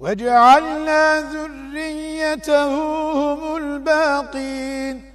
وجعلنا ذريته هم الباقين